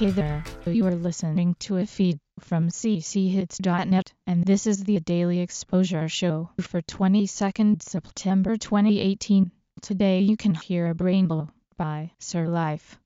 Hey there, you are listening to a feed from cchits.net, and this is the Daily Exposure Show for 22nd September 2018. Today you can hear a Brainbow by Sir Life.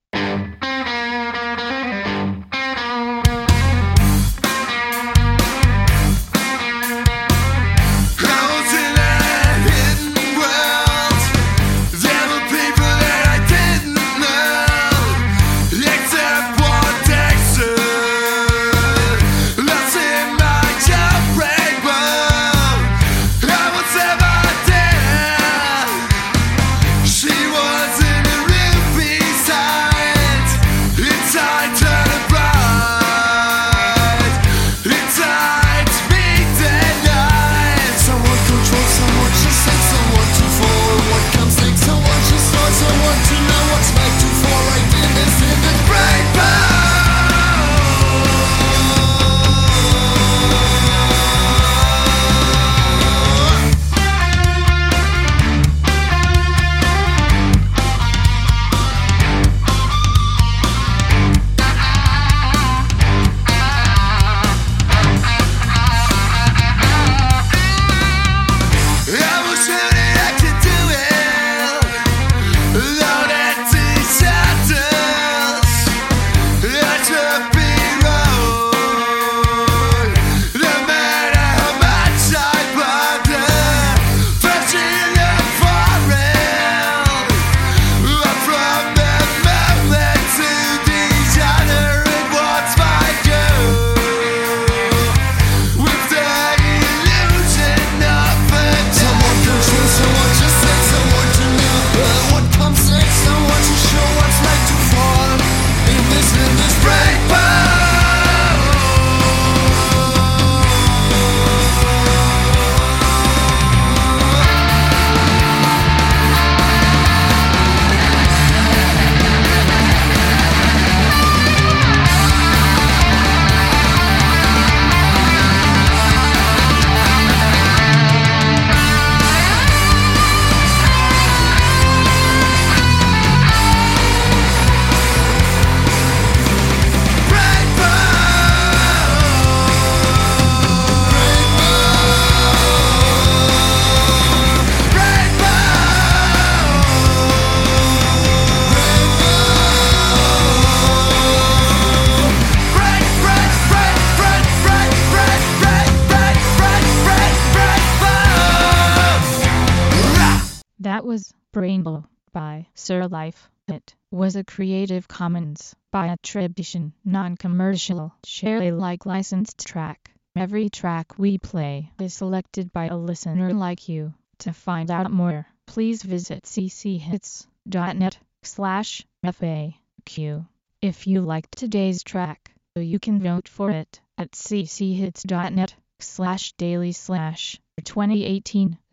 Was Brainbow by Sir Life. It was a Creative Commons by attribution, non-commercial, share Alike licensed track. Every track we play is selected by a listener like you. To find out more, please visit cchits.net slash FAQ. If you liked today's track, you can vote for it at cchits.net slash daily slash 2018